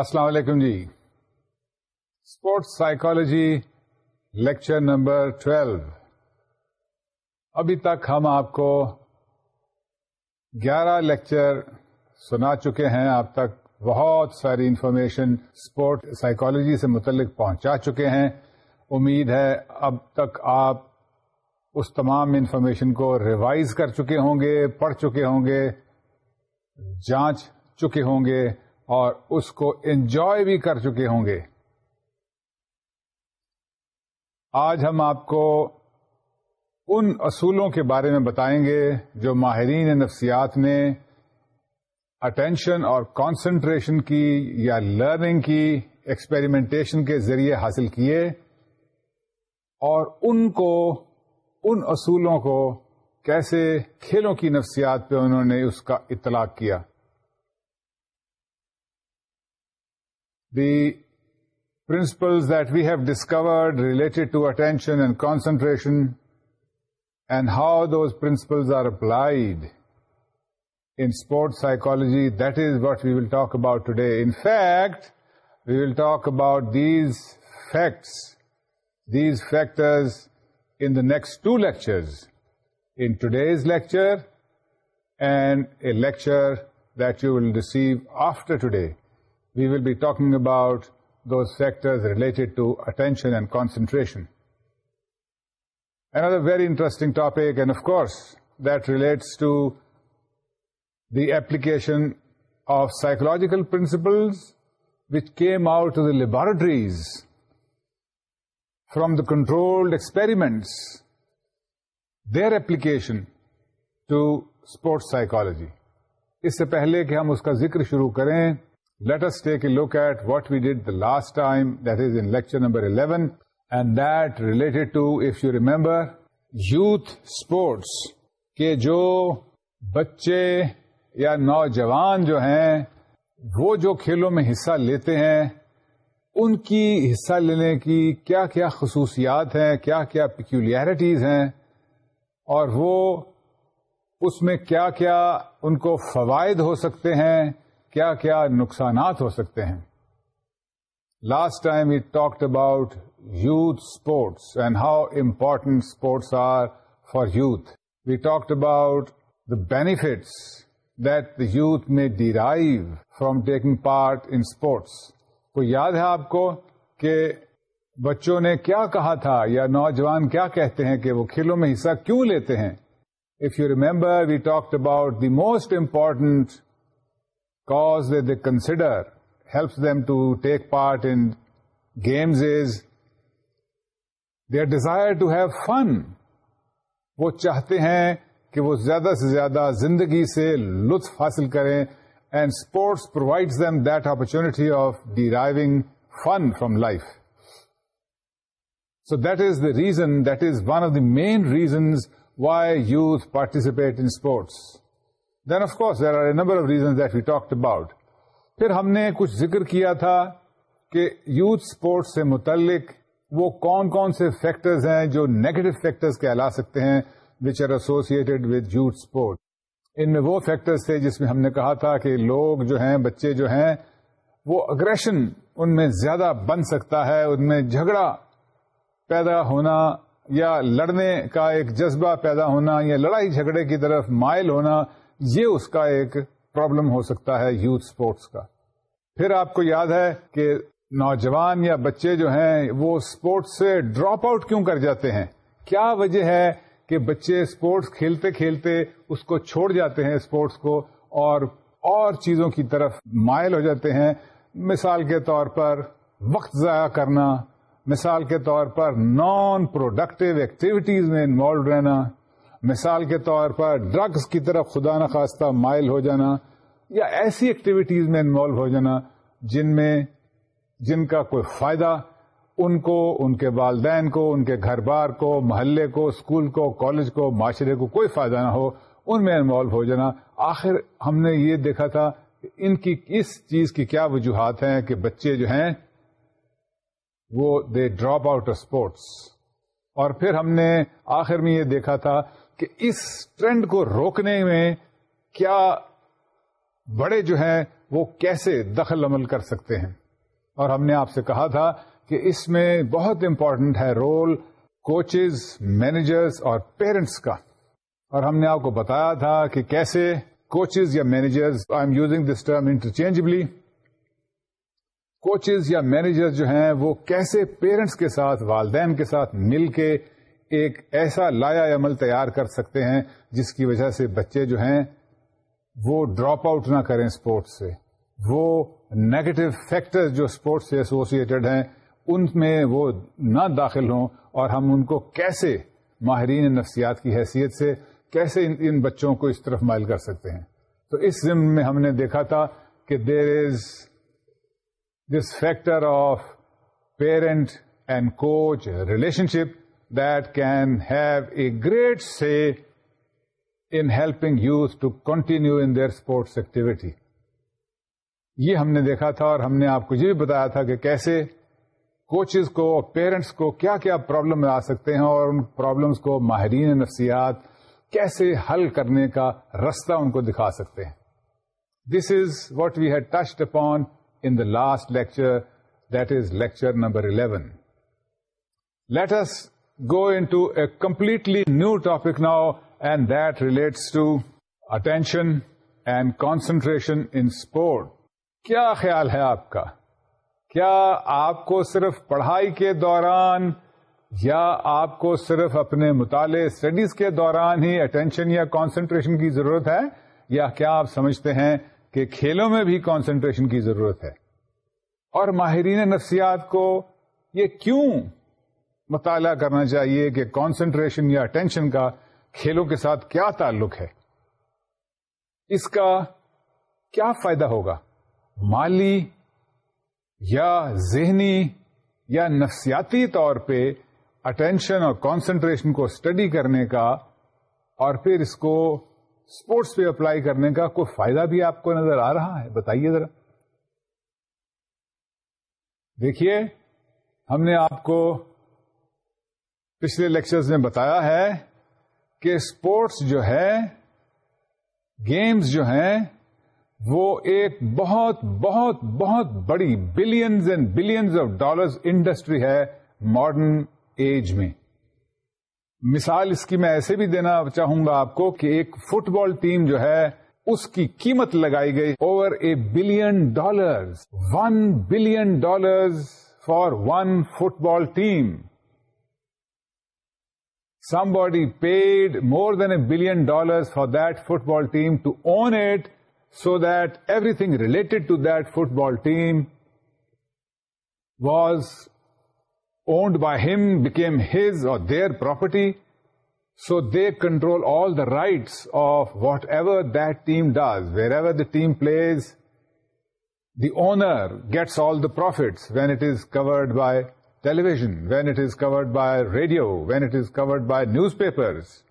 السلام علیکم جی sports psychology lecture number twelve ابھی تک ہم آپ کو گیارہ لیکچر سنا چکے ہیں آپ تک بہت ساری انفارمیشن اسپورٹ سائیکالوجی سے متعلق پہنچا چکے ہیں امید ہے اب تک آپ اس تمام انفارمیشن کو ریوائز کر چکے ہوں گے پڑھ چکے ہوں گے جانچ چکے ہوں گے اور اس کو انجوائے بھی کر چکے ہوں گے آج ہم آپ کو ان اصولوں کے بارے میں بتائیں گے جو ماہرین نفسیات نے اٹینشن اور کانسنٹریشن کی یا لرننگ کی ایکسپیریمنٹیشن کے ذریعے حاصل کیے اور ان کو ان اصولوں کو کیسے کھیلوں کی نفسیات پہ انہوں نے اس کا اطلاق کیا the principles that we have discovered related to attention and concentration, and how those principles are applied in sports psychology. That is what we will talk about today. In fact, we will talk about these facts, these factors, in the next two lectures, in today's lecture and a lecture that you will receive after today. We will be talking about those factors related to attention and concentration and are a very interesting topic and of course relates to the application of psychological principles which came out to the laboratories from the controlled experiments their application to sports psychology اس سے پہلے کہ ہم اس کا ذکر شروع کریں take a look at what we did the last time that is in lecture number 11 and that related to if you remember youth sports ke جو بچے یا نوجوان جو ہیں وہ جو کھیلوں میں حصہ لیتے ہیں ان کی حصہ لینے کی کیا کیا خصوصیات ہیں کیا کیا پیکولیرٹیز ہیں اور وہ اس میں کیا کیا ان کو فوائد ہو سکتے ہیں کیا کیا نقصانات ہو سکتے ہیں last time we talked about youth sports and how important sports are for youth we talked about the benefits that youth میں derive from taking part in sports کو یاد ہے آپ کو کہ بچوں نے کیا کہا تھا یا نوجوان کیا کہتے ہیں کہ وہ کھیلوں میں حصہ کیوں لیتے ہیں if you remember we talked about the most important cause that they consider helps them to take part in games is their desire to have fun وہ چاہتے ہیں کہ وہ زیادہ سے زیادہ زندگی سے لطف حاصل کریں and sports provides them that opportunity of deriving fun from life so that is the reason that is one of the main reasons why youth participate in sports then of course there are a number of that we talk about پھر ہم نے کچھ ذکر کیا تھا کہ youth sport سے متعلق وہ کون کون سے فیکٹرز ہیں جو نیگیٹو فیکٹرز کہلا سکتے ہیں which are associated with youth sport ان میں وہ فیکٹرز تھے جس میں ہم نے کہا تھا کہ لوگ جو ہیں بچے جو ہیں وہ اگریشن ان میں زیادہ بن سکتا ہے ان میں جھگڑا پیدا ہونا یا لڑنے کا ایک جذبہ پیدا ہونا یا لڑائی جھگڑے کی طرف مائل ہونا یہ اس کا ایک پرابلم ہو سکتا ہے یوتھ اسپورٹس کا پھر آپ کو یاد ہے کہ نوجوان یا بچے جو ہیں وہ اسپورٹس سے ڈراپ آؤٹ کیوں کر جاتے ہیں کیا وجہ ہے کہ بچے اسپورٹس کھیلتے کھیلتے اس کو چھوڑ جاتے ہیں اسپورٹس کو اور چیزوں کی طرف مائل ہو جاتے ہیں مثال کے طور پر وقت ضائع کرنا مثال کے طور پر نان پروڈکٹیو ایکٹیویٹیز میں انوالو رہنا مثال کے طور پر ڈرگس کی طرف خدا نخواستہ مائل ہو جانا یا ایسی ایکٹیویٹیز میں انوالو ہو جانا جن میں جن کا کوئی فائدہ ان کو ان کے والدین کو ان کے گھر بار کو محلے کو اسکول کو کالج کو معاشرے کو کوئی فائدہ نہ ہو ان میں انوالو ہو جانا آخر ہم نے یہ دیکھا تھا کہ ان کی اس چیز کی کیا وجوہات ہیں کہ بچے جو ہیں وہ دے ڈراپ آؤٹ اسپورٹس اور پھر ہم نے آخر میں یہ دیکھا تھا کہ اس ٹرینڈ کو روکنے میں کیا بڑے جو ہیں وہ کیسے دخل عمل کر سکتے ہیں اور ہم نے آپ سے کہا تھا کہ اس میں بہت امپورٹنٹ ہے رول کوچز مینیجرس اور پیرنٹس کا اور ہم نے آپ کو بتایا تھا کہ کیسے کوچز یا managers I am using this term interchangeably coaches یا مینیجر جو ہیں وہ کیسے پیرنٹس کے ساتھ والدین کے ساتھ مل کے ایک ایسا لایا عمل تیار کر سکتے ہیں جس کی وجہ سے بچے جو ہیں وہ ڈراپ آؤٹ نہ کریں اسپورٹس سے وہ نیگیٹو فیکٹر جو اسپورٹس سے ایسوسیٹڈ ہیں ان میں وہ نہ داخل ہوں اور ہم ان کو کیسے ماہرین نفسیات کی حیثیت سے کیسے ان بچوں کو اس طرف مائل کر سکتے ہیں تو اس ضم میں ہم نے دیکھا تھا کہ there is this factor of parent and coach relationship that can have a great say in helping youth to continue in their sports activity. یہ ہم نے دیکھا تھا اور ہم نے آپ کو یہ بھی بتایا تھا کہ کیسے کوچز کو پیرنٹس کو کیا کیا پرابلم آ سکتے ہیں اور ان پرابلمس کو ماہرین نفسیات کیسے حل کرنے کا رستہ ان کو دکھا سکتے ہیں this is what we had touched upon in the last lecture that is lecture number eleven let's go into to a completely new topic now and that relates to attention and concentration in sport کیا خیال ہے آپ کا کیا آپ کو صرف پڑھائی کے دوران یا آپ کو صرف اپنے مطالعے اسٹڈیز کے دوران ہی اٹینشن یا کانسنٹریشن کی ضرورت ہے یا کیا آپ سمجھتے ہیں کہ کھیلوں میں بھی کانسنٹریشن کی ضرورت ہے اور ماہرین نفسیات کو یہ کیوں مطالعہ کرنا چاہیے کہ کانسنٹریشن یا اٹینشن کا کھیلوں کے ساتھ کیا تعلق ہے اس کا کیا فائدہ ہوگا مالی یا ذہنی یا نفسیاتی طور پہ اٹینشن اور کانسنٹریشن کو اسٹڈی کرنے کا اور پھر اس کو اسپورٹس پہ اپلائی کرنے کا کوئی فائدہ بھی آپ کو نظر آ رہا ہے بتائیے ذرا دیکھیے ہم نے آپ کو پچھلے لیکچرز میں بتایا ہے کہ اسپورٹس جو ہے گیمز جو ہیں وہ ایک بہت بہت بہت بڑی billions and billions of dollars industry ہے ماڈرن ایج میں مثال اس کی میں ایسے بھی دینا چاہوں گا آپ کو کہ ایک فٹ بال ٹیم جو ہے اس کی قیمت لگائی گئی over a billion dollars one billion dollars for one football team Somebody paid more than $1 billion for that football team to own it, so that everything related to that football team was owned by him, became his or their property. So they control all the rights of whatever that team does. Wherever the team plays, the owner gets all the profits when it is covered by television, when it is covered by radio, when it is covered by newspapers,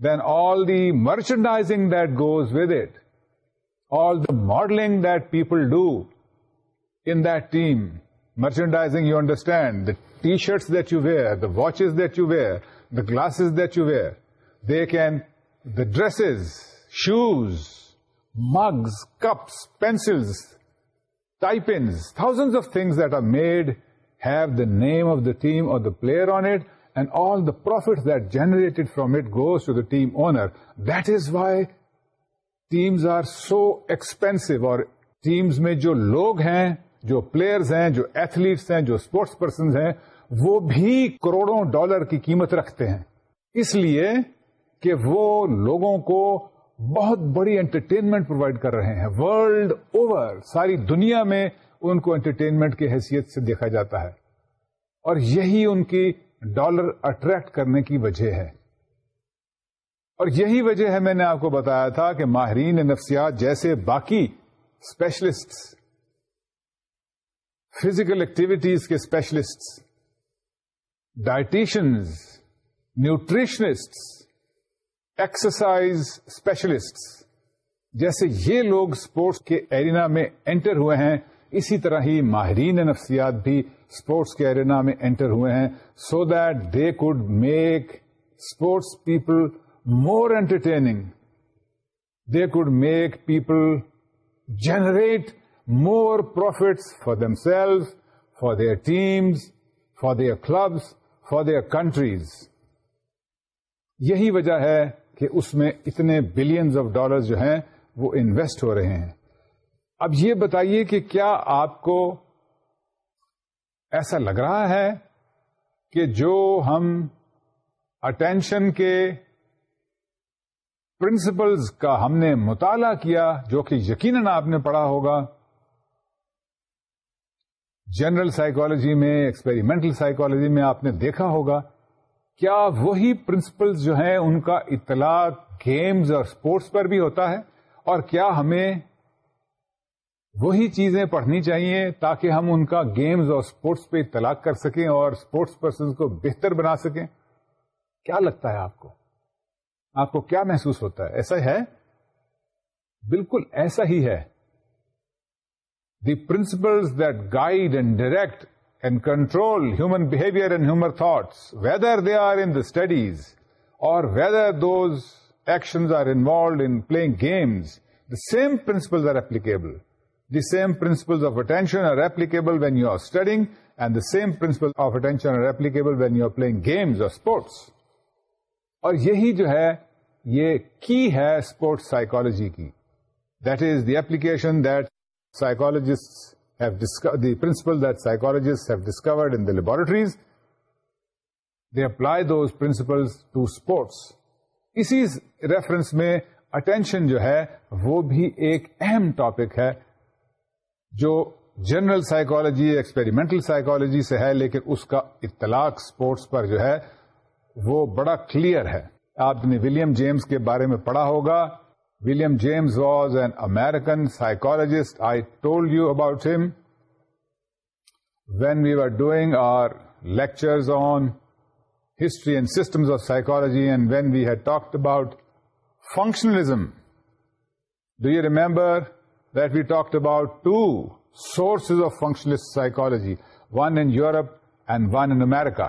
then all the merchandising that goes with it, all the modeling that people do in that team, merchandising you understand, the t-shirts that you wear, the watches that you wear, the glasses that you wear, the dresses, shoes, mugs, cups, pencils, tie pins, thousands of things that are made have the name of the team اور player on it and all the profit that generated from it goes to the team owner. That is why teams are so expensive اور teams میں جو لوگ ہیں جو players ہیں جو athletes ہیں جو اسپورٹس persons ہیں وہ بھی کروڑوں ڈالر کی قیمت رکھتے ہیں اس لیے کہ وہ لوگوں کو بہت بڑی انٹرٹینمنٹ پرووائڈ کر رہے ہیں ورلڈ اوور ساری دنیا میں ان کو انٹرٹینمنٹ کی حیثیت سے دیکھا جاتا ہے اور یہی ان کی ڈالر اٹریکٹ کرنے کی وجہ ہے اور یہی وجہ ہے میں نے آپ کو بتایا تھا کہ ماہرین نفسیات جیسے باقی اسپیشلسٹ فزیکل ایکٹیویٹیز کے specialist dietitians nutritionist exercise specialist جیسے یہ لوگ اسپورٹس کے ایرینا میں انٹر ہوئے ہیں اسی طرح ہی ماہرین نفسیات بھی اسپورٹس کے ایرینا میں انٹر ہوئے ہیں so that they could make sports people more entertaining they could make people generate more profits for themselves for their teams for their clubs for their countries یہی وجہ ہے کہ اس میں اتنے بلینز آف ڈالر جو ہیں وہ انویسٹ ہو رہے ہیں اب یہ بتائیے کہ کیا آپ کو ایسا لگ رہا ہے کہ جو ہم اٹینشن کے پرنسپلز کا ہم نے مطالعہ کیا جو کہ یقیناً آپ نے پڑھا ہوگا جنرل سائیکولوجی میں ایکسپیریمنٹل سائیکولوجی میں آپ نے دیکھا ہوگا کیا وہی پرنسپلز جو ہیں ان کا اطلاع گیمز اور سپورٹس پر بھی ہوتا ہے اور کیا ہمیں وہی چیزیں پڑھنی چاہیے تاکہ ہم ان کا گیمز اور اسپورٹس پہ اطلاق کر سکیں اور اسپورٹس پرسن کو بہتر بنا سکیں کیا لگتا ہے آپ کو آپ کو کیا محسوس ہوتا ہے ایسا ہے بالکل ایسا ہی ہے the principles that guide and direct and control human behaviour and human thoughts whether they are in the studies اور whether those action are involved in playing games the same principle are applicable the same are of attention you applicable when and studying and the of principle of applicable when you are playing games or sports اور یہی جو ہے یہ کی ہے sports psychology کی that is the application that have laboratories the apply those principles to sports اسی reference میں اٹینشن جو ہے وہ بھی ایک اہم ٹاپک ہے جو جنرل سائیکالوجی ایکسپیریمنٹل سائیکالوجی سے ہے لیکن اس کا اطلاق اسپورٹس پر جو ہے وہ بڑا کلیئر ہے آپ نے ولیم جیمز کے بارے میں پڑھا ہوگا William James was an American psychologist I told you about ہم when we are doing our lectures on history and systems of psychology and when we had talk about functionalism do you remember that we talked about two sources of functionalist psychology one in Europe and one in America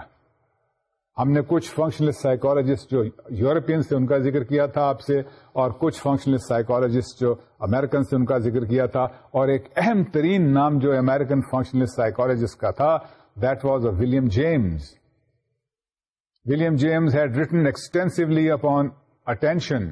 ہم نے کچھ functionalist psychologist جو European سے ان کا ذکر کیا تھا آپ سے اور کچھ فنکشنلسٹ سائیکالوجسٹ جو امیرکن سے ان کا ذکر کیا تھا اور ایک اہم ترین نام جو امیرکن فنکشنل سائیکولوجسٹ کا تھا that was a William James William James had written extensively upon attention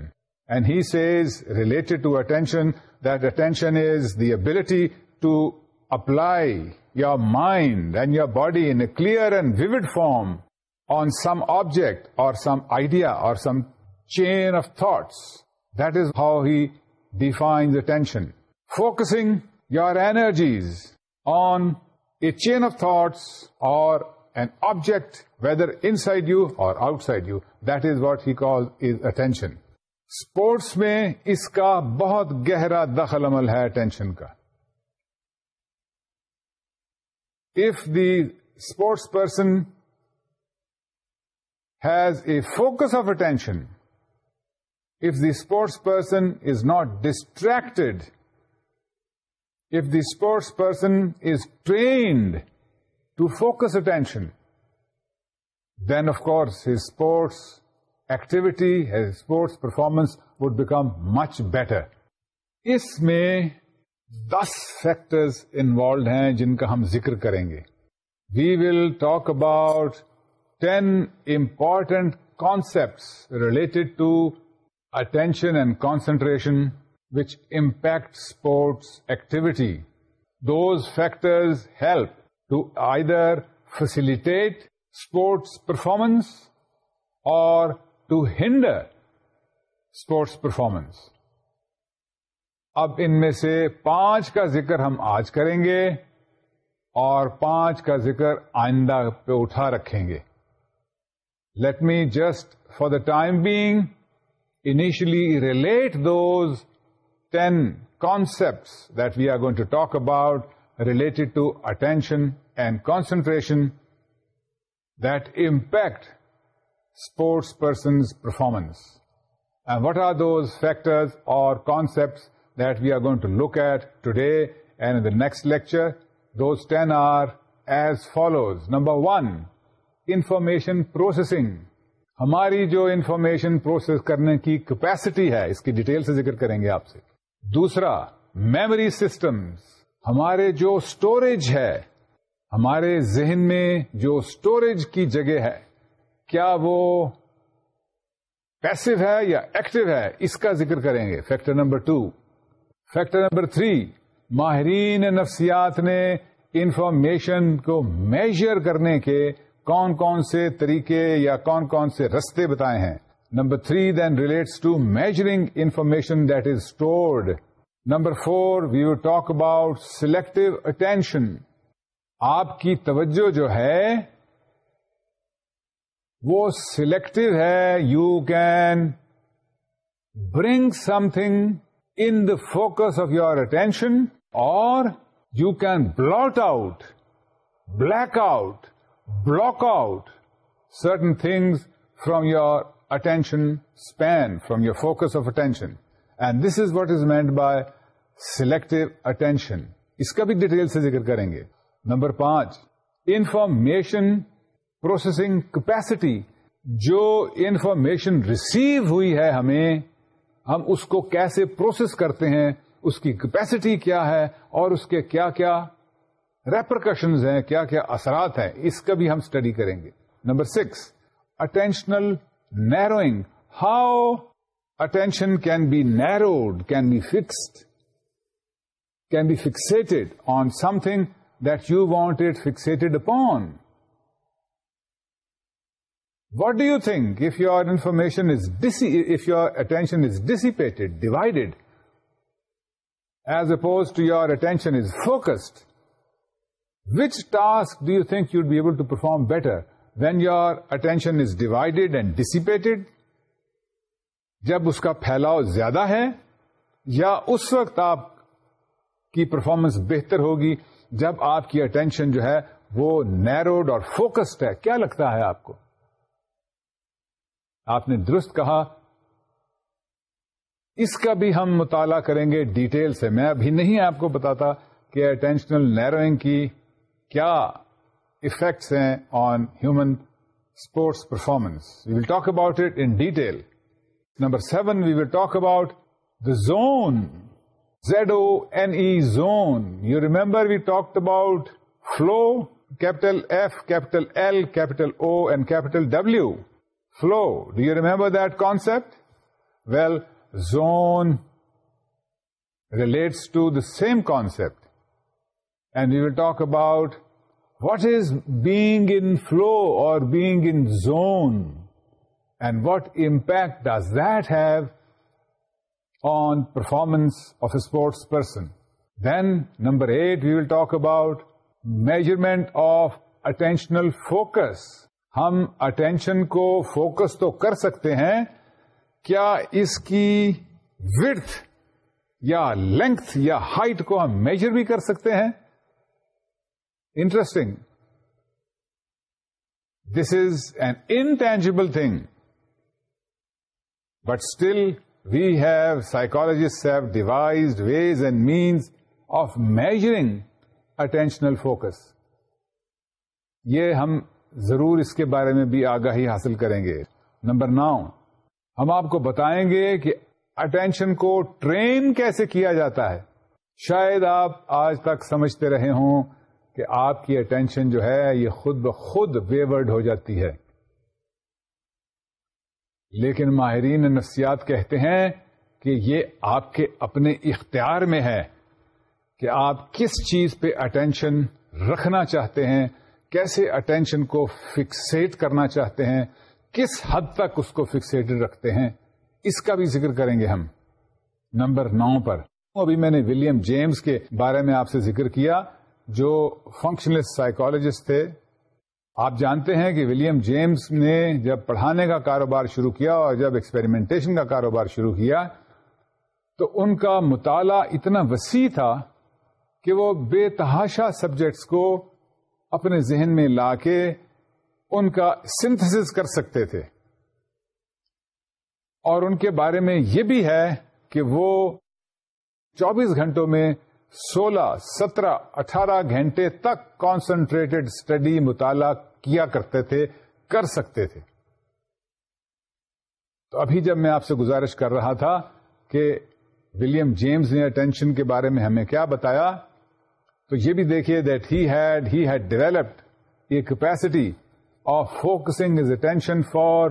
And he says, related to attention, that attention is the ability to apply your mind and your body in a clear and vivid form on some object or some idea or some chain of thoughts. That is how he defines attention. Focusing your energies on a chain of thoughts or an object, whether inside you or outside you, that is what he calls is attention. Sports میں اس کا بہت گہرا دخل عمل ہے attention کا if the sports person has a focus of attention if the sports person is not distracted if the sports person is trained to focus attention then of course sports activity sports performance would become much better اس میں دس factors involved ہیں جن کا ہم ذکر کریں گے we will talk about ten important concepts related to attention and concentration which impact sports activity those factors help to either facilitate sports performance اور ٹو ہینڈ اسپورٹس پرفارمنس اب ان میں سے پانچ کا ذکر ہم آج کریں گے اور پانچ کا ذکر آئندہ پہ اٹھا رکھیں گے let me just for the time being initially relate those ten concepts that we are going to talk about related to attention and concentration that impact sports persons performance and what are those factors اور that that we going to to look at today and the next lecture those ten are as follows number one information processing ہماری جو information process کرنے کی capacity ہے اس کی detail سے ذکر کریں گے آپ سے دوسرا میموری سسٹمز ہمارے جو اسٹوریج ہے ہمارے ذہن میں جو اسٹوریج کی جگہ ہے کیا وہ پیسو ہے یا ایکٹیو ہے اس کا ذکر کریں گے factor number two factor number three ماہرین نفسیات نے انفارمیشن کو میجر کرنے کے کون کون سے طریقے یا کون کون سے رستے بتائے ہیں number three then relates to measuring information that is stored number four we you talk about selective attention آپ کی توجہ جو ہے وہ سلیکٹو ہے you can bring something in the focus of your attention اور you can blot out black out block out certain things from your attention span from your focus of attention and this is what is meant by selective attention اس کا بھی detail سے ذکر کریں گے number پانچ information processing capacity جو information receive ہوئی ہے ہمیں ہم اس کو کیسے پروسیس کرتے ہیں اس کی کیپیسٹی کیا ہے اور اس کے کیا کیا ریپرکشنز ہیں کیا کیا اثرات ہیں اس کا بھی ہم اسٹڈی کریں گے number six attentional narrowing how attention can be narrowed can be fixed can be fixed on something that you want it fixed upon what do you think if your information attention is is divided as as to your attention is focused which task do you think you you'd be able to perform better when your attention is divided and dissipated? جب اس کا پھیلاؤ زیادہ ہے یا اس وقت آپ کی پرفارمنس بہتر ہوگی جب آپ کی اٹینشن جو ہے وہ نیروڈ اور فوکسڈ ہے کیا لگتا ہے آپ کو آپ نے درست کہا اس کا بھی ہم مطالعہ کریں گے ڈیٹیل سے میں ابھی نہیں آپ کو بتاتا کہ اٹینشنل نیروئنگ کی کیا افیکٹس ہیں on human sports performance we will talk about it in detail number seven we will talk about the zone Z O N E zone you remember we talk about flow capital F capital L capital O and capital W flow. Do you remember that concept? Well, zone relates to the same concept. And we will talk about what is being in flow or being in zone, and what impact does that have on performance of a sports person. Then, number 8, we will talk about measurement of attentional focus. ہم attention کو focus تو کر سکتے ہیں کیا اس کی width یا لینتھ یا ہائٹ کو ہم میجر بھی کر سکتے ہیں interesting this is an intangible thing but still we have psychologist have devised ways and means of measuring attentional focus یہ ہم ضرور اس کے بارے میں بھی آگاہی حاصل کریں گے نمبر نو ہم آپ کو بتائیں گے کہ اٹینشن کو ٹرین کیسے کیا جاتا ہے شاید آپ آج تک سمجھتے رہے ہوں کہ آپ کی اٹینشن جو ہے یہ خود بخود ویورڈ ہو جاتی ہے لیکن ماہرین نفسیات کہتے ہیں کہ یہ آپ کے اپنے اختیار میں ہے کہ آپ کس چیز پہ اٹینشن رکھنا چاہتے ہیں کیسے اٹینشن کو فکسیٹ کرنا چاہتے ہیں کس حد تک اس کو فکسیٹڈ رکھتے ہیں اس کا بھی ذکر کریں گے ہم نمبر نو پر ابھی میں نے ولیم جیمز کے بارے میں آپ سے ذکر کیا جو فنکشنلسٹ سائیکولوجسٹ تھے آپ جانتے ہیں کہ ولیم جیمز نے جب پڑھانے کا کاروبار شروع کیا اور جب ایکسپیریمنٹیشن کا کاروبار شروع کیا تو ان کا مطالعہ اتنا وسیع تھا کہ وہ بے تحاشا سبجیکٹس کو اپنے ذہن میں لا کے ان کا سنتھس کر سکتے تھے اور ان کے بارے میں یہ بھی ہے کہ وہ چوبیس گھنٹوں میں سولہ سترہ اٹھارہ گھنٹے تک کانسنٹریٹڈ اسٹڈی مطالعہ کیا کرتے تھے کر سکتے تھے تو ابھی جب میں آپ سے گزارش کر رہا تھا کہ ولیم جیمز نے اٹینشن کے بارے میں ہمیں کیا بتایا تو یہ بھی دیکھیے that he he had developed a capacity of focusing is attention for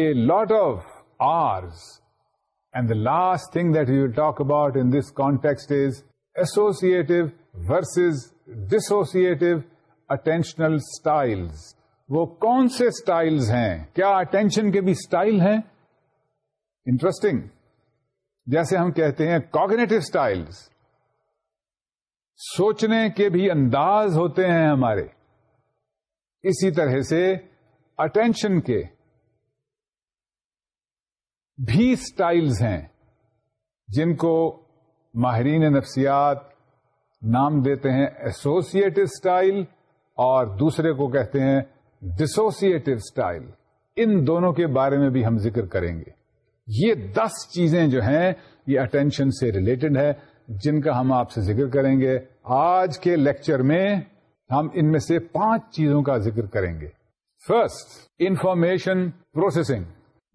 a lot of hours and the last thing that you talk about in this context is associative versus dissociative attentional style وہ کون سے style ہیں کیا attention کے بھی style ہیں interesting جیسے ہم کہتے ہیں کاگنیٹو اسٹائلس سوچنے کے بھی انداز ہوتے ہیں ہمارے اسی طرح سے اٹینشن کے بھی سٹائلز ہیں جن کو ماہرین نفسیات نام دیتے ہیں ایسوسیٹو سٹائل اور دوسرے کو کہتے ہیں ڈسوسیٹو سٹائل ان دونوں کے بارے میں بھی ہم ذکر کریں گے یہ دس چیزیں جو ہیں یہ اٹینشن سے ریلیٹڈ ہے جن کا ہم آپ سے ذکر کریں گے آج کے لیکچر میں ہم ان میں سے پانچ چیزوں کا ذکر کریں گے فرسٹ انفارمیشن پروسیسنگ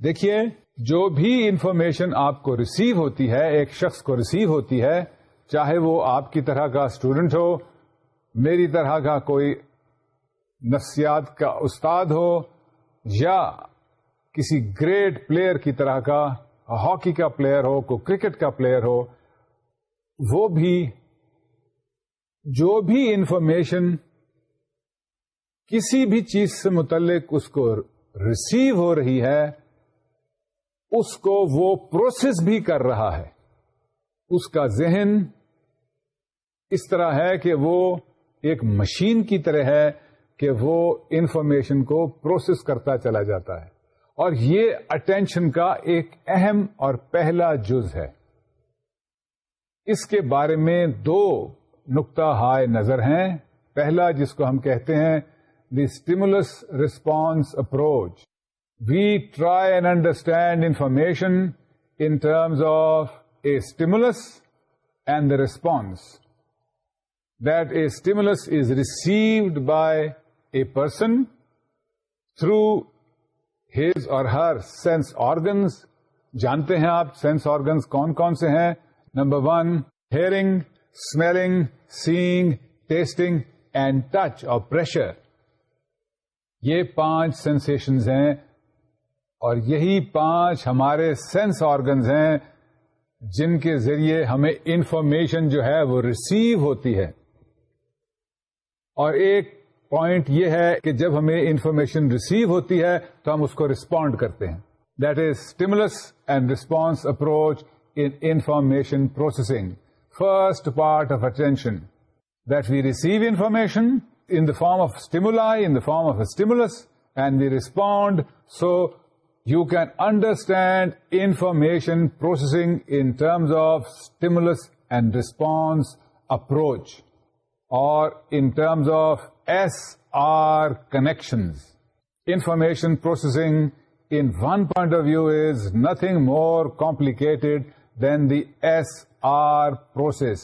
دیکھیے جو بھی انفارمیشن آپ کو ریسیو ہوتی ہے ایک شخص کو ریسیو ہوتی ہے چاہے وہ آپ کی طرح کا اسٹوڈنٹ ہو میری طرح کا کوئی نفسیات کا استاد ہو یا کسی گریٹ پلیئر کی طرح کا ہاکی کا پلیئر ہو کوئی کرکٹ کا پلیئر ہو وہ بھی جو بھی انفارمیشن کسی بھی چیز سے متعلق اس کو ریسیو ہو رہی ہے اس کو وہ پروسیس بھی کر رہا ہے اس کا ذہن اس طرح ہے کہ وہ ایک مشین کی طرح ہے کہ وہ انفارمیشن کو پروسیس کرتا چلا جاتا ہے اور یہ اٹینشن کا ایک اہم اور پہلا جز ہے اس کے بارے میں دو نقطہ ہائے نظر ہیں پہلا جس کو ہم کہتے ہیں the stimulus response approach we try and understand information in terms of a stimulus and the response that a stimulus is received by a person through his or her sense organs جانتے ہیں آپ sense organs کون کون سے ہیں number one hearing smelling seeing tasting and touch اور pressure یہ پانچ سینسیشنز ہیں اور یہی پانچ ہمارے سینس آرگنز ہیں جن کے ذریعے ہمیں انفارمیشن جو ہے وہ ریسیو ہوتی ہے اور ایک پوائنٹ یہ ہے کہ جب ہمیں انفارمیشن ریسیو ہوتی ہے تو ہم اس کو ریسپونڈ کرتے ہیں that is stimulus and response approach is information processing. First part of attention, that we receive information in the form of stimuli, in the form of a stimulus, and we respond. So you can understand information processing in terms of stimulus and response approach, or in terms of SR connections. Information processing in one point of view is nothing more complicated then the S R process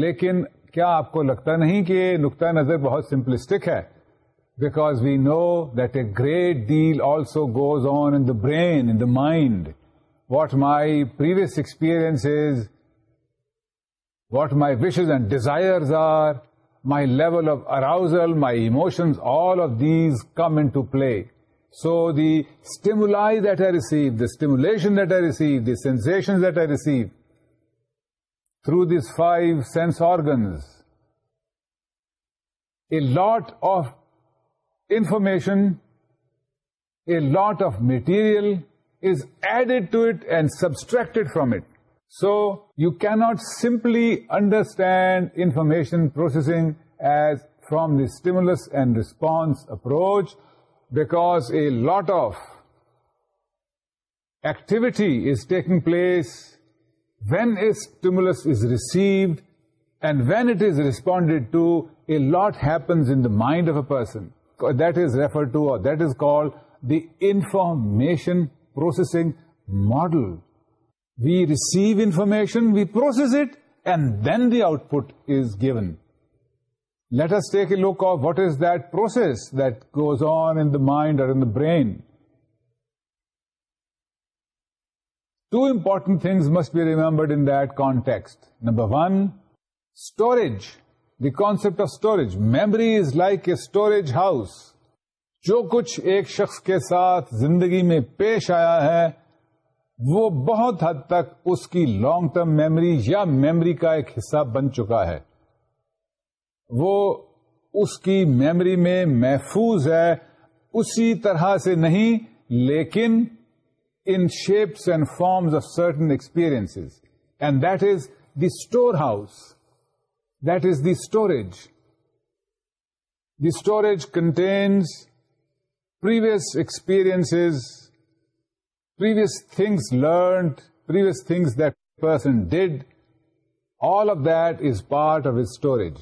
لیکن کیا آپ کو لگتا نہیں کہ نقطۂ نظر بہت سمپلسٹک ہے because we know that a great deal also goes on the brain in the mind what my previous experience what my wishes and desires are my level of arousal my emotions all of these come in to play So the stimuli that I receive, the stimulation that I receive, the sensations that I receive through these 5 sense organs, a lot of information, a lot of material is added to it and subtracted from it. So you cannot simply understand information processing as from the stimulus and response approach, because a lot of activity is taking place when a stimulus is received and when it is responded to. A lot happens in the mind of a person. That is referred to, or that is called, the information processing model. We receive information, we process it, and then the output is given. a take a what of what is that process on on in the mind اور in the brain two important things must be remembered in context. Number one storage the concept of storage memory is like a storage house جو کچھ ایک شخص کے ساتھ زندگی میں پیش آیا ہے وہ بہت حد تک اس کی لانگ ٹرم میمری یا میمری کا ایک حصہ بن چکا ہے وہ اس کی میمری میں محفوظ ہے اسی طرح سے نہیں لیکن in shapes and forms of certain experience and that is the store house that is the storage the storage contains previous experience previous things learned previous things that person did all of that is part of storage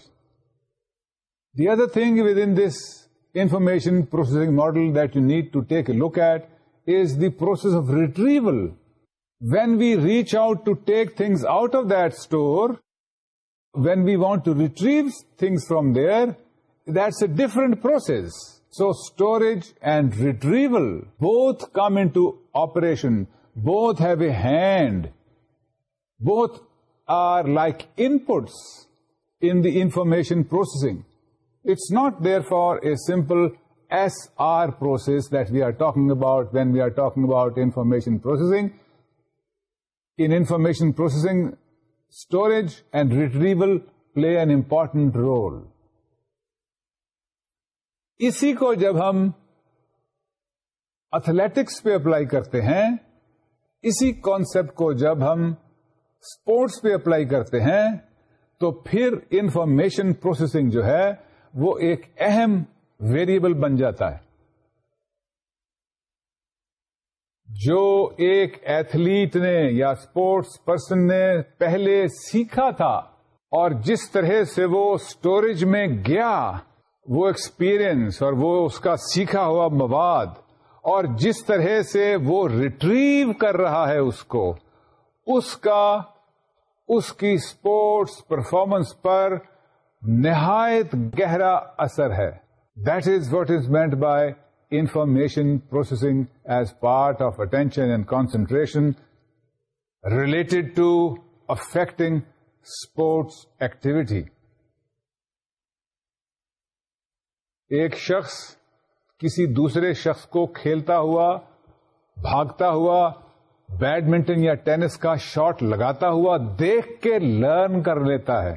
The other thing within this information processing model that you need to take a look at is the process of retrieval. When we reach out to take things out of that store, when we want to retrieve things from there, that's a different process. So storage and retrieval both come into operation. Both have a hand. Both are like inputs in the information processing. It's not there for a simple S R process let we are talk about what we are talking about information processing information processing storage and retrieval play an important role اسی کو جب ہم اتلٹکس پہ apply کرتے ہیں اسی concept کو جب ہم اسپورٹس پہ اپلائی کرتے ہیں تو پھر انفارمیشن پروسیسنگ جو ہے وہ ایک اہم ویریبل بن جاتا ہے جو ایک ایتھلیٹ نے یا اسپورٹس پرسن نے پہلے سیکھا تھا اور جس طرح سے وہ اسٹوریج میں گیا وہ ایکسپیرئنس اور وہ اس کا سیکھا ہوا مواد اور جس طرح سے وہ ریٹریو کر رہا ہے اس کو اس کا اس کی اسپورٹس پرفارمنس پر نہایت گہرا اثر ہے that is what is meant by information processing as part of attention and concentration related to affecting sports activity ایک شخص کسی دوسرے شخص کو کھیلتا ہوا بھاگتا ہوا بیڈمنٹن یا ٹینس کا شاٹ لگاتا ہوا دیکھ کے لرن کر لیتا ہے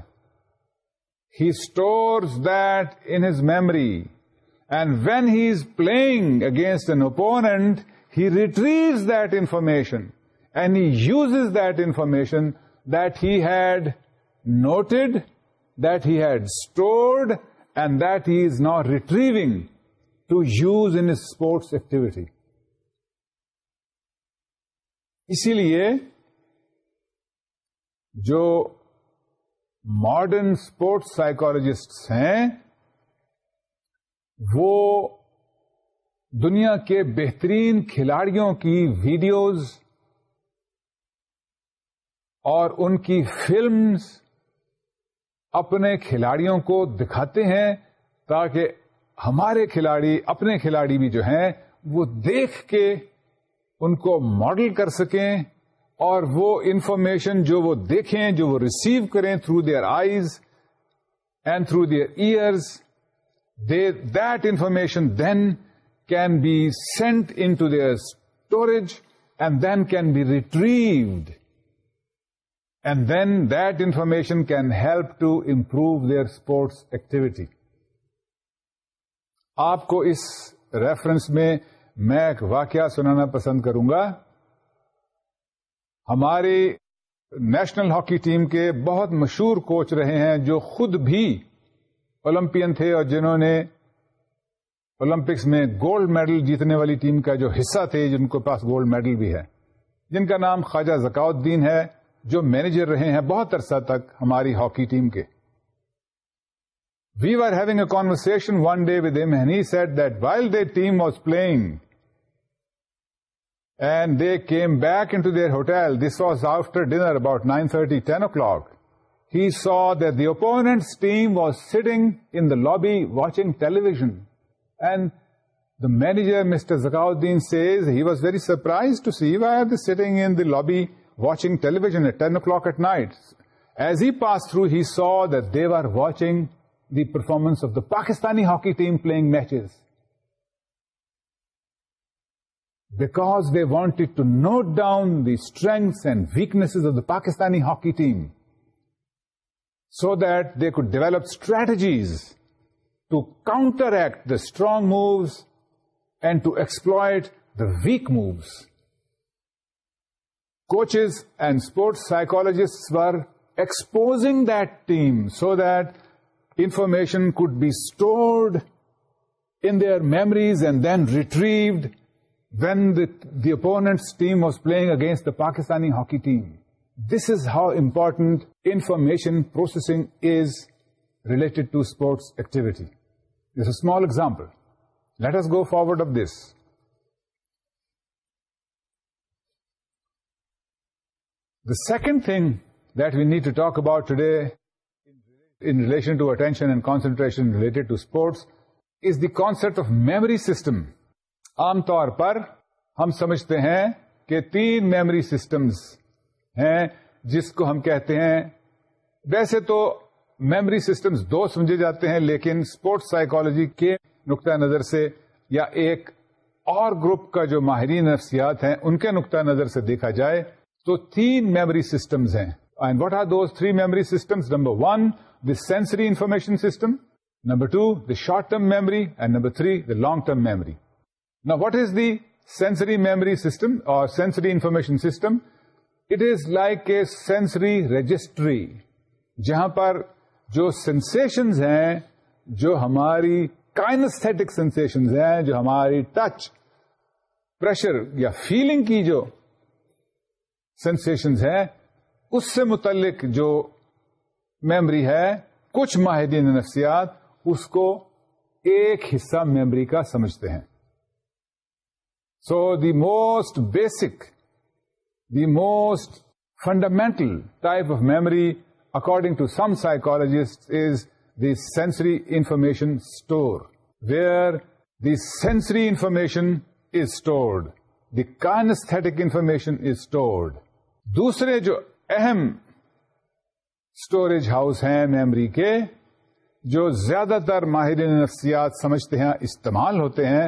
he store this memory and when he is playing against an opponent he retrieves that information and he uses that information that he had noted that he had stored and that he is not retrieving to use in sports activity اسی لیے جو modern sports سائیکولوجس ہیں وہ دنیا کے بہترین کھلاڑیوں کی ویڈیوز اور ان کی فلمز اپنے کھلاڑیوں کو دکھاتے ہیں تاکہ ہمارے کھلاڑی اپنے کھلاڑی بھی جو ہیں وہ دیکھ کے ان کو ماڈل کر سکیں اور وہ انفارمیشن جو وہ دیکھیں جو وہ ریسیو کریں through their eyes and through their ears that information then can be sent into their storage and then can be retrieved and then that information can help to improve their sports activity آپ کو اس reference میں میں ایک واقعہ سنانا پسند کروں گا ہمارے نیشنل ہاکی ٹیم کے بہت مشہور کوچ رہے ہیں جو خود بھی اولمپئن تھے اور جنہوں نے اولمپکس میں گولڈ میڈل جیتنے والی ٹیم کا جو حصہ تھے جن کے پاس گولڈ میڈل بھی ہے جن کا نام خواجہ الدین ہے جو مینیجر رہے ہیں بہت عرصہ تک ہماری ہاکی ٹیم کے we are having a conversation one day with M ہینی said that while they team was playing and they came back into their hotel. This was after dinner, about 9:30, 10 o'clock. He saw that the opponent's team was sitting in the lobby watching television. And the manager, Mr. Zakauddin, says he was very surprised to see why are they sitting in the lobby watching television at 10 o'clock at night. As he passed through, he saw that they were watching the performance of the Pakistani hockey team playing matches. because they wanted to note down the strengths and weaknesses of the Pakistani hockey team so that they could develop strategies to counteract the strong moves and to exploit the weak moves. Coaches and sports psychologists were exposing that team so that information could be stored in their memories and then retrieved when the opponent's team was playing against the Pakistani hockey team. This is how important information processing is related to sports activity. There's a small example. Let us go forward of this. The second thing that we need to talk about today in relation to attention and concentration related to sports is the concept of memory system. عام طور پر ہم سمجھتے ہیں کہ تین memory systems ہیں جس کو ہم کہتے ہیں ویسے تو میموری سسٹمز دو سمجھے جاتے ہیں لیکن اسپورٹس سائیکالوجی کے نقطۂ نظر سے یا ایک اور گروپ کا جو ماہرین نفسیات ہیں ان کے نقطۂ نظر سے دیکھا جائے تو تین میموری سسٹمز ہیں and what are those three memory systems number one the sensory information system number two the short term memory and number three the long term memory what is the sensory memory system اور sensory information system it is like a sensory registry جہاں پر جو sensations ہیں جو ہماری kinaesthetic sensations ہیں جو ہماری ٹچ پریشر یا فیلنگ کی جو سینسیشنز ہیں اس سے متعلق جو میمری ہے کچھ ماہدین نفسیات اس کو ایک حصہ میمری کا سمجھتے ہیں so the most basic the most fundamental type of memory according to some psychologists, is the sensory information store where the sensory information is stored the kinesthetic information information is stored دوسرے جو اہم storage house ہیں memory کے جو زیادہ تر ماہرین نفسیات سمجھتے ہیں استعمال ہوتے ہیں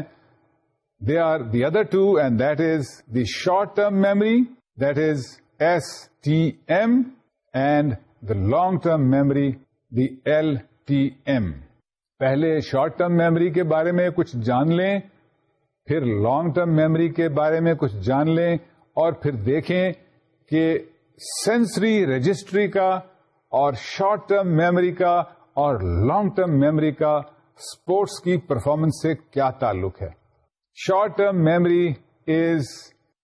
they are the other two and that is the short term memory this S T M and the long term memory the L T M پہلے شارٹ ٹرم میمری کے بارے میں کچھ جان لیں پھر لانگ ٹرم میمری کے بارے میں کچھ جان لیں اور پھر دیکھیں کہ سینسری رجسٹری کا اور شارٹ ٹرم میموری کا اور لانگ ٹرم میموری کا اسپورٹس کی پرفارمنس سے کیا تعلق ہے short term memory is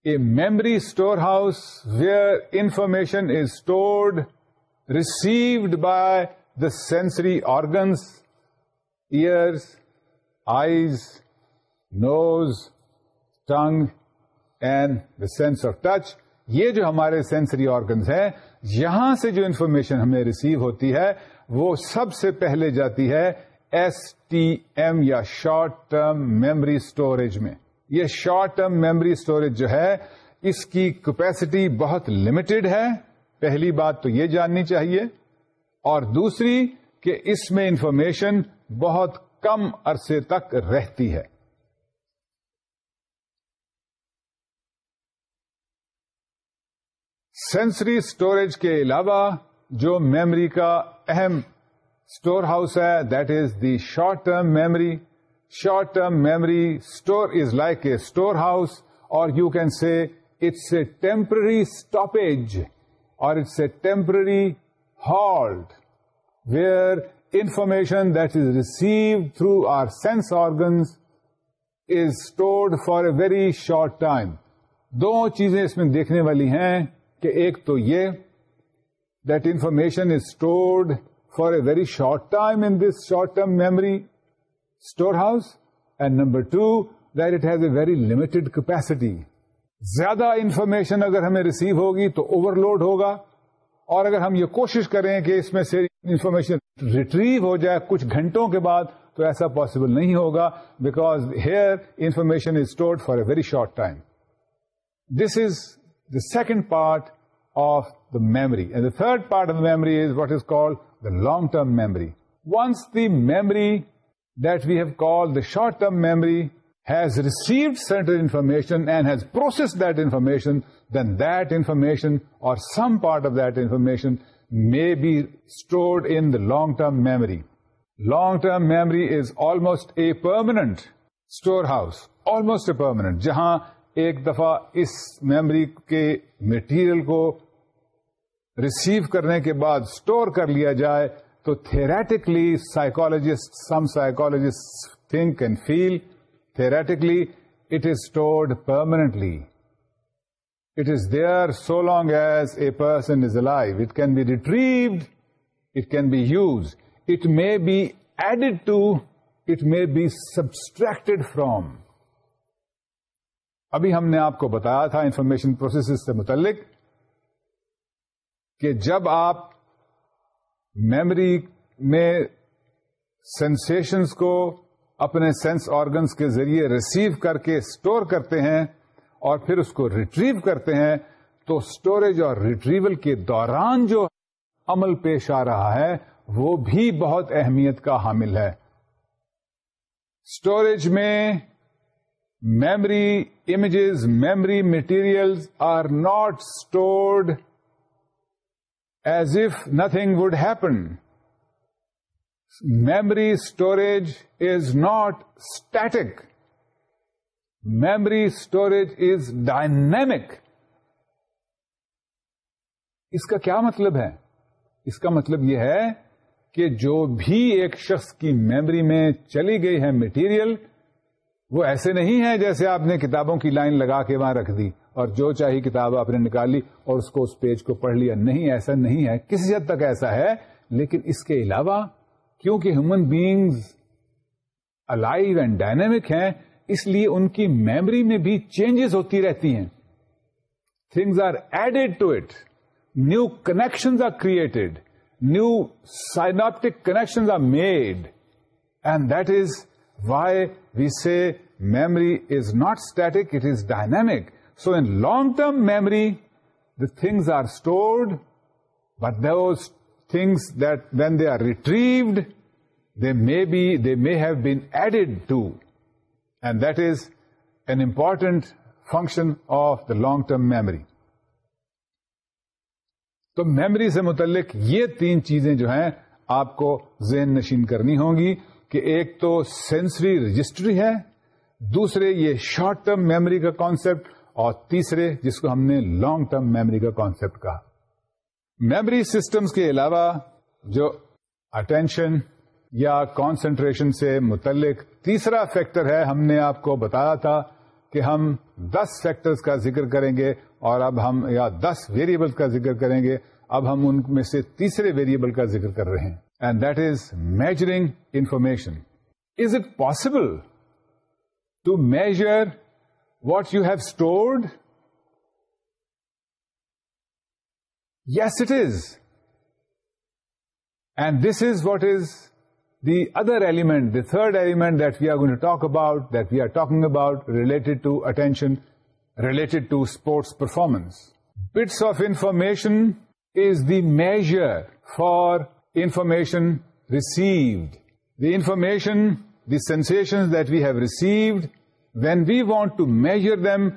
a memory store house where information is stored by by the sensory organs eyes eyes nose tongue and the sense of touch یہ جو ہمارے sensory organs ہیں یہاں سے جو انفارمیشن ہمیں ریسیو ہوتی ہے وہ سب سے پہلے جاتی ہے ایس ٹی ایم یا شارٹ ٹرم میمری اسٹوریج میں یہ شارٹ ٹرم میموری اسٹوریج جو ہے اس کی کیپیسٹی بہت لمیٹڈ ہے پہلی بات تو یہ جاننی چاہیے اور دوسری کہ اس میں انفارمیشن بہت کم عرصے تک رہتی ہے سینسری اسٹوریج کے علاوہ جو میمری کا اہم اسٹور ہاؤس ہے that is the short term memory short term memory store is like a storehouse اور you can see it's a temporary stoppage اور it's a temporary hold where information that is receive through our sense organs is stored for a very short time دو چیزیں اس میں دیکھنے والی ہیں کہ ایک تو یہ that information is stored for a very short time in this short term memory store house and number two it has a very limited capacity زیادہ انفارمیشن اگر ہمیں ریسیو ہوگی تو اوور لوڈ ہوگا اور اگر ہم یہ کوشش کریں کہ اس میں سے انفارمیشن ریٹریو ہو جائے کچھ گھنٹوں کے بعد تو ایسا پاسبل نہیں ہوگا because here information is stored for a very short time this is the second part of the memory and the third part of the memory is what is called long term memory once the memory that we have called the short term memory has receive central information and has process that information then that information اور some part of that information may be stored in the long term memory long term memory is almost a permanent storehouse almost a permanent جہاں ایک دفعہ اس memory کے material کو receive کرنے کے بعد اسٹور کر لیا جائے تو theoretically psychologist some psychologist think and feel theoretically it is stored permanently it is there so long as a person is alive life it can be retrieved it can be use it may be added to it may be subtracted from ابھی ہم نے آپ کو بتایا تھا information process سے متعلق کہ جب آپ میمری میں سینسیشنس کو اپنے سینس آرگنس کے ذریعے ریسیو کر کے اسٹور کرتے ہیں اور پھر اس کو ریٹریو کرتے ہیں تو اسٹوریج اور ریٹریول کے دوران جو عمل پیش آ رہا ہے وہ بھی بہت اہمیت کا حامل ہے اسٹوریج میں memory images memory material are not stored as if nothing would happen memory storage is not static memory storage is dynamic. اس کا کیا مطلب ہے اس کا مطلب یہ ہے کہ جو بھی ایک شخص کی میمری میں چلی گئی ہے مٹیریل وہ ایسے نہیں ہے جیسے آپ نے کتابوں کی لائن لگا کے وہاں رکھ دی اور جو چاہیے کتاب آپ نے نکال لی اور اس کو اس پیج کو پڑھ لیا نہیں ایسا نہیں ہے کسی حد تک ایسا ہے لیکن اس کے علاوہ کیونکہ human beings alive and dynamic ہیں اس لیے ان کی میمری میں بھی چینجز ہوتی رہتی ہیں things are added to it new connection are created new synaptic connection are made and that is why we say memory is not static, it is dynamic. So in long-term memory, the things are stored, but those things that when they are retrieved, they may, be, they may have been added to. And that is an important function of the long-term memory. تو memory سے متعلق یہ تین چیزیں جو ہیں آپ کو ذہن نشین کرنی ہوں گی کہ ایک تو سینسری رجسٹری ہے دوسرے یہ شارٹ ٹرم میموری کا کانسیپٹ اور تیسرے جس کو ہم نے لانگ ٹرم میموری کا کانسیپٹ کہا میموری سسٹمز کے علاوہ جو اٹینشن یا کانسنٹریشن سے متعلق تیسرا فیکٹر ہے ہم نے آپ کو بتایا تھا کہ ہم دس فیکٹرز کا ذکر کریں گے اور اب ہم یا دس ویریبل کا ذکر کریں گے اب ہم ان میں سے تیسرے ویریبل کا ذکر کر رہے ہیں and that is measuring information. Is it possible to measure what you have stored? Yes, it is. And this is what is the other element, the third element that we are going to talk about, that we are talking about related to attention, related to sports performance. Bits of information is the measure for information received the information the سینسن that we have received when we want to measure them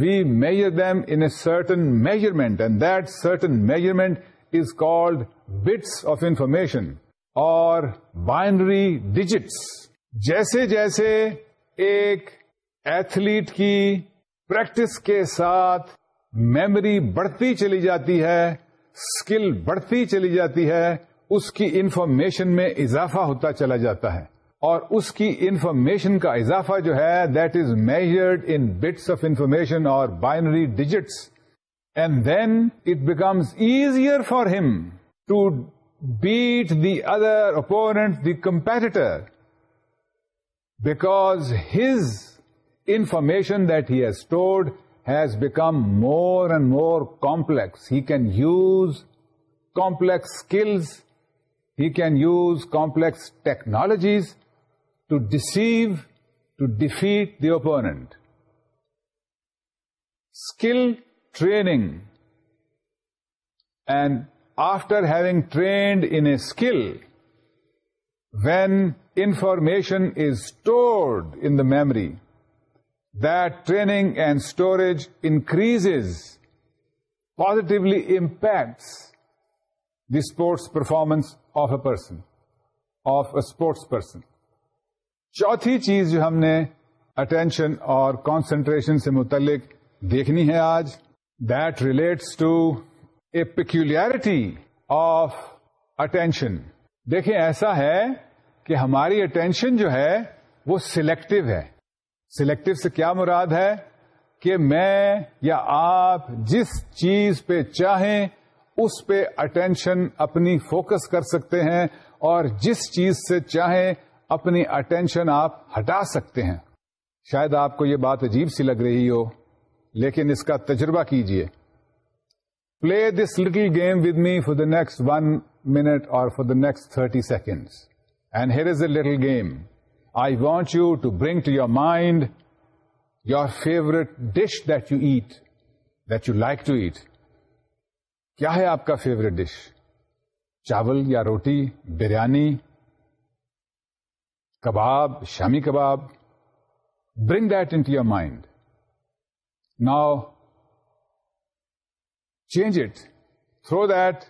we measure them in a certain measurement and that certain measurement is called bits of information اور binary digits جیسے جیسے ایک athlete کی practice کے ساتھ memory بڑھتی چلی جاتی ہے اسکل بڑھتی چلی جاتی ہے اس کی انفارمیشن میں اضافہ ہوتا چلا جاتا ہے اور اس کی انفارمیشن کا اضافہ جو ہے that is measured in bits of information اور binary digits and then it becomes easier for ہم to beat the other opponent the competitor because his information that he has stored has become more and more complex he can use complex skills He can use complex technologies to deceive, to defeat the opponent. Skill training. And after having trained in a skill, when information is stored in the memory, that training and storage increases, positively impacts the sports performance of a person of a sports person چوتھی چیز جو ہم نے attention اور concentration سے متعلق دیکھنی ہے آج that relates to a peculiarity of attention دیکھیں ایسا ہے کہ ہماری اٹینشن جو ہے وہ سلیکٹو ہے سلیکٹو سے کیا مراد ہے کہ میں یا آپ جس چیز پہ چاہیں اس پہ اٹینشن اپنی فوکس کر سکتے ہیں اور جس چیز سے چاہیں اپنی اٹینشن آپ ہٹا سکتے ہیں شاید آپ کو یہ بات عجیب سی لگ رہی ہو لیکن اس کا تجربہ کیجئے play this little game with me for the next one minute اور for the next thirty second and here is a little game I want you to bring to your mind your favourite dish that you eat that you like to eat کیا ہے آپ کا favourite dish چاول یا روٹی biryani kebab shami kebab bring that in to your mind now change it through that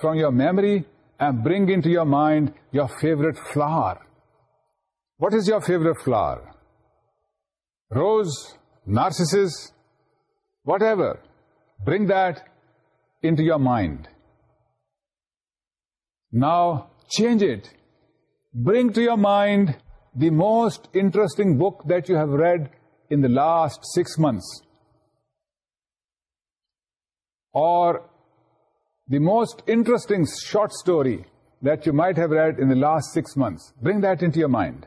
from your memory and bring in to your mind your favourite flower what is your favourite flower rose narcissus whatever bring that into your mind. Now change it. Bring to your mind the most interesting book that you have read in the last 6 months, or the most interesting short story that you might have read in the last 6 months. Bring that into your mind.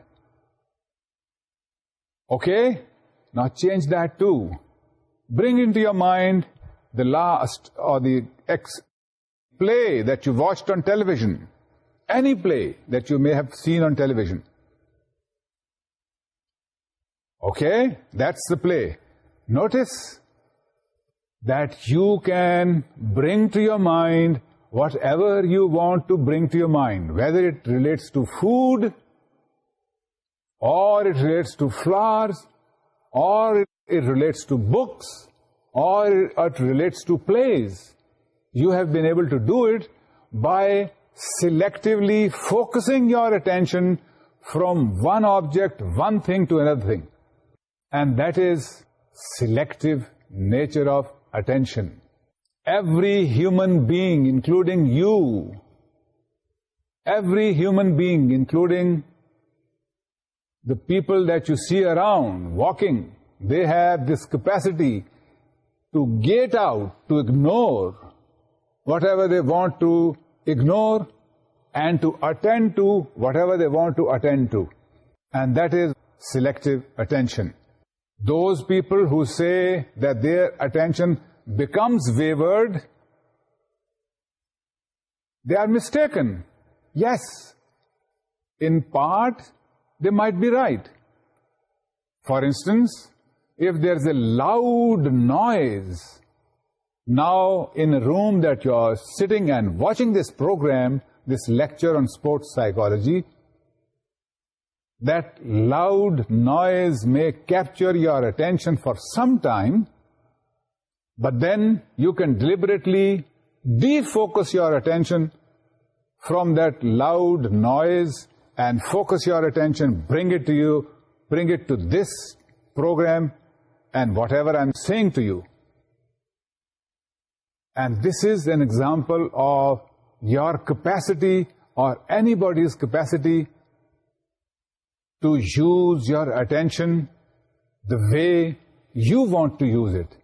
Okay? Now change that too. Bring into your mind the last or the play that you watched on television, any play that you may have seen on television. Okay, that's the play. Notice that you can bring to your mind whatever you want to bring to your mind, whether it relates to food, or it relates to flowers, or it relates to books, or it relates to plays. You have been able to do it by selectively focusing your attention from one object, one thing to another thing. And that is selective nature of attention. Every human being, including you, every human being, including the people that you see around, walking, they have this capacity to gate out, to ignore whatever they want to ignore and to attend to whatever they want to attend to. And that is selective attention. Those people who say that their attention becomes wavered, they are mistaken. Yes, in part, they might be right. For instance, if there's a loud noise, now in a room that you're sitting and watching this program, this lecture on sports psychology, that loud noise may capture your attention for some time, but then you can deliberately defocus your attention from that loud noise and focus your attention, bring it to this program and whatever I'm saying to you. And this is an example of your capacity or anybody's capacity to use your attention the way you want to use it.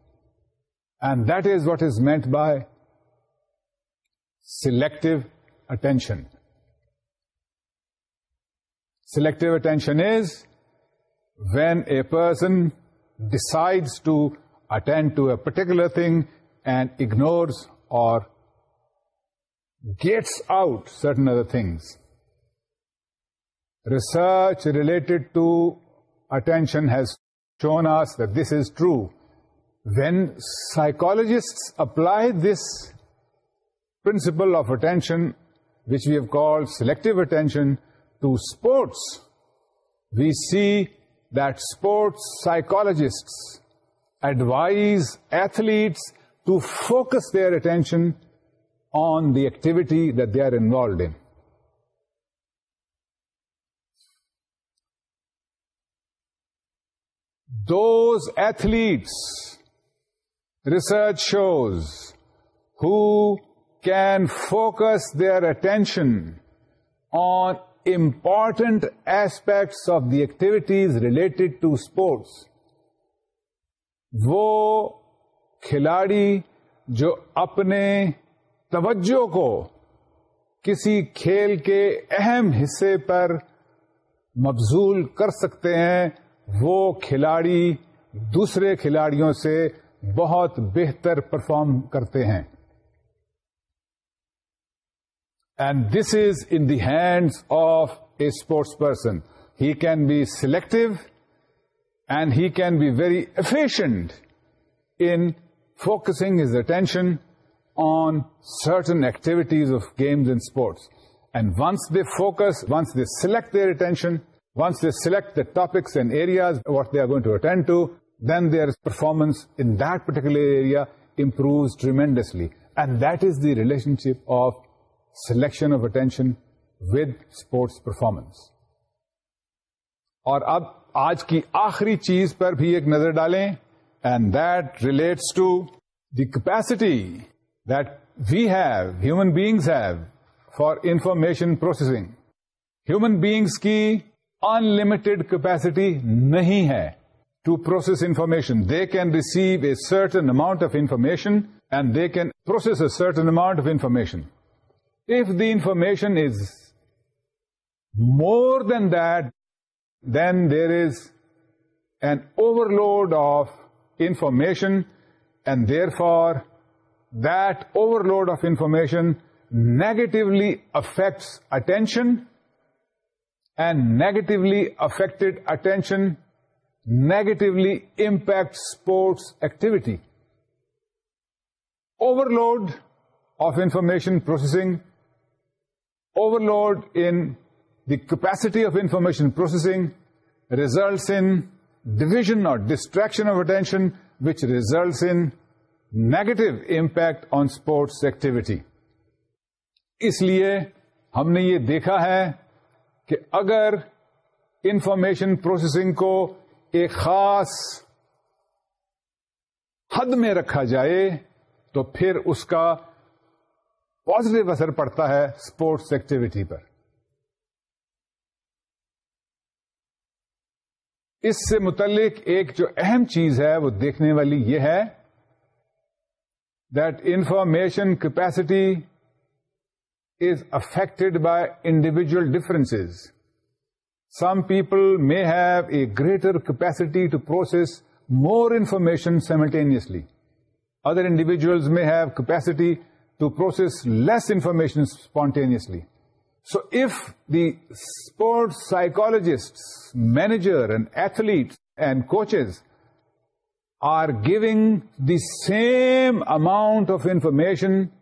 And that is what is meant by selective attention. Selective attention is when a person decides to attend to a particular thing and ignores or gates out certain other things. Research related to attention has shown us that this is true. When psychologists apply this principle of attention, which we have called selective attention, to sports, we see that sports psychologists advise athletes to focus their attention on the activity that they are involved in. Those athletes, research shows, who can focus their attention on important aspects of the activities related to sports وہ کھلاڑی جو اپنے توجہ کو کسی کھیل کے اہم حصے پر مبزول کر سکتے ہیں وہ کھلاڑی دوسرے کھلاڑیوں سے بہت بہتر پرفارم کرتے ہیں And this is in the hands of a sports person. He can be selective and he can be very efficient in focusing his attention on certain activities of games and sports. And once they focus, once they select their attention, once they select the topics and areas, what they are going to attend to, then their performance in that particular area improves tremendously. And that is the relationship of selection of attention with sports performance اور اب آج کی آخری چیز پر بھی ایک نظر ڈالیں and that relates to the capacity that we have human beings have for information processing human beings کی ان لمیٹڈ کیپیسٹی نہیں ہے to process information they can receive a certain amount of information and they can process a certain amount of information If the information is more than that, then there is an overload of information, and therefore that overload of information negatively affects attention, and negatively affected attention negatively impacts sports activity. Overload of information processing overload in capacity of information processing results attention distraction of in negative impact on sports activity اس لیے ہم نے یہ دیکھا ہے کہ اگر information processing کو ایک خاص حد میں رکھا جائے تو پھر اس کا پازیٹو اثر پڑتا ہے اسپورٹس ایکٹیویٹی پر اس سے متعلق ایک جو اہم چیز ہے وہ دیکھنے والی یہ ہے that information capacity is affected by individual differences some people may have a greater capacity to process more information simultaneously other individuals may have capacity to process less information spontaneously. So if the sports psychologists, manager and athletes and coaches are giving the same amount of information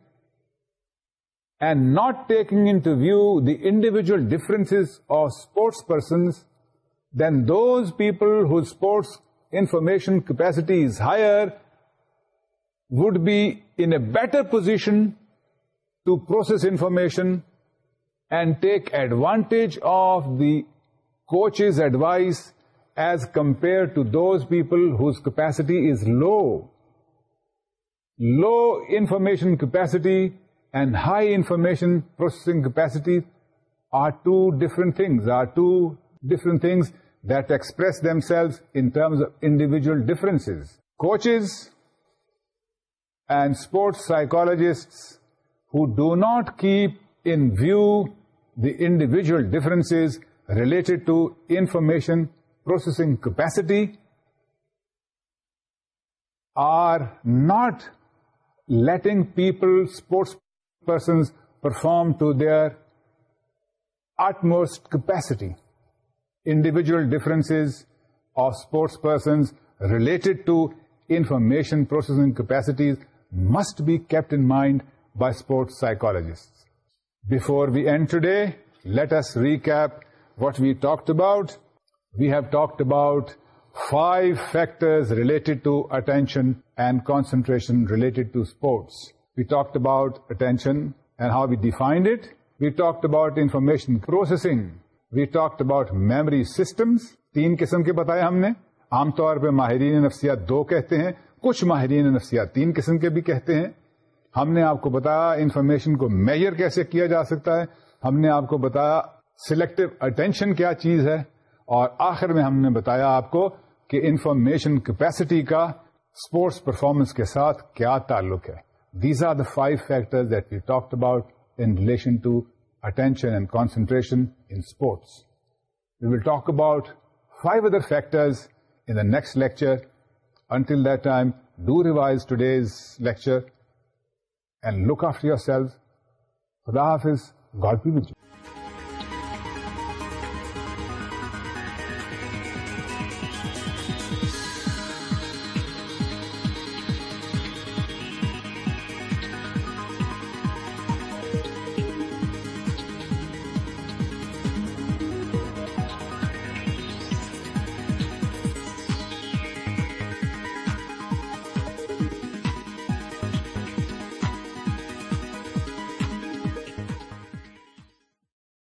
and not taking into view the individual differences of sports persons, then those people whose sports information capacity is higher would be in a better position to process information and take advantage of the coach's advice as compared to those people whose capacity is low. Low information capacity and high information processing capacity are two different things that express themselves in terms of individual differences. Coaches and sports psychologists who do not keep in view the individual differences related to information processing capacity are not letting people, sports persons, perform to their utmost capacity. Individual differences of sports persons related to information processing capacities must be kept in mind by psychologists. Psychologist before we end today us recap what we talked about we have talked about five factors related to attention and concentration related to sports we talked about attention and how we defined it we talked about information processing we talked about memory systems تین قسم کے بتائے ہم نے عام طور پہ ماہرین نفسیات دو کہتے ہیں کچھ ماہرین نفسیات تین قسم کے بھی کہتے ہیں ہم نے آپ کو بتایا انفارمیشن کو میجر کیسے کیا جا سکتا ہے ہم نے آپ کو بتایا سلیکٹو اٹینشن کیا چیز ہے اور آخر میں ہم نے بتایا آپ کو کہ انفارمیشن کیپیسٹی کا اسپورٹس پرفارمنس کے ساتھ کیا تعلق ہے these are the five factor that we talk about in relation to attention and concentration in sports we will talk about five other factors in the next lecture until دائم do revise today's lecture and look of yourselves گالپی ویچ